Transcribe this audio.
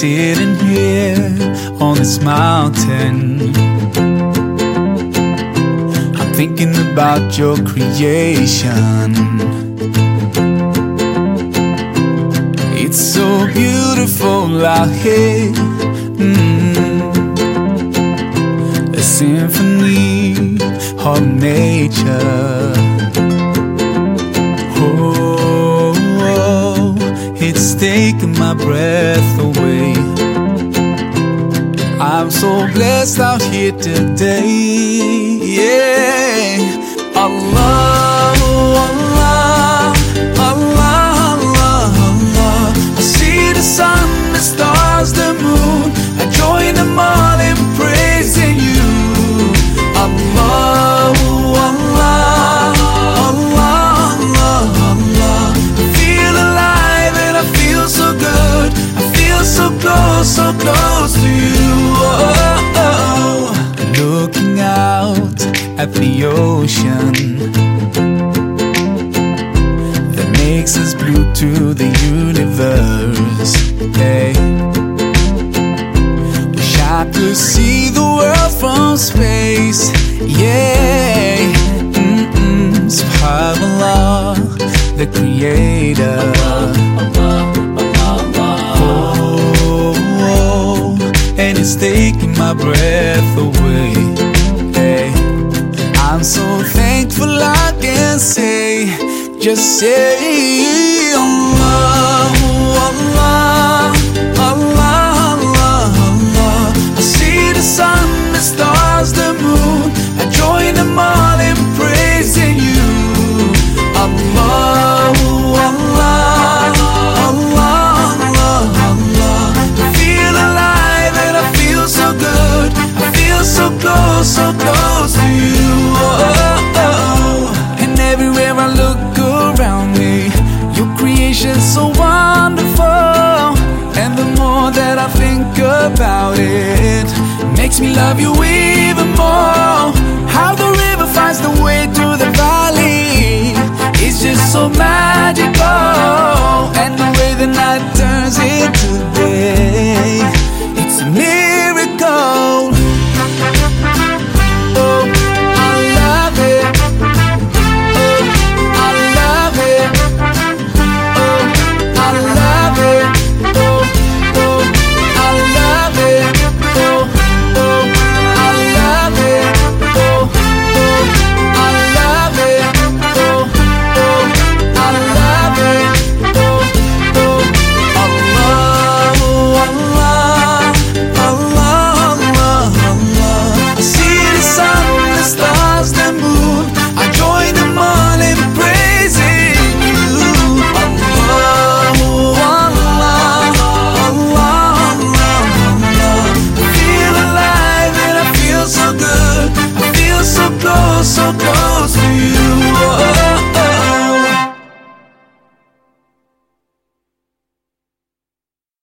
here on this mountain. I'm thinking about your creation. It's so beautiful out here. Mm. A symphony of nature. Taking my breath away. I'm so blessed out here today. Yeah, Allah, the ocean that makes us blue to the universe. Hey. I could see the world from space. Yeah. Mm-mm. Subhanallah, the creator. Oh, oh, oh, and it's taking my breath away. I'm so thankful I can say, just say, makes me love you even more.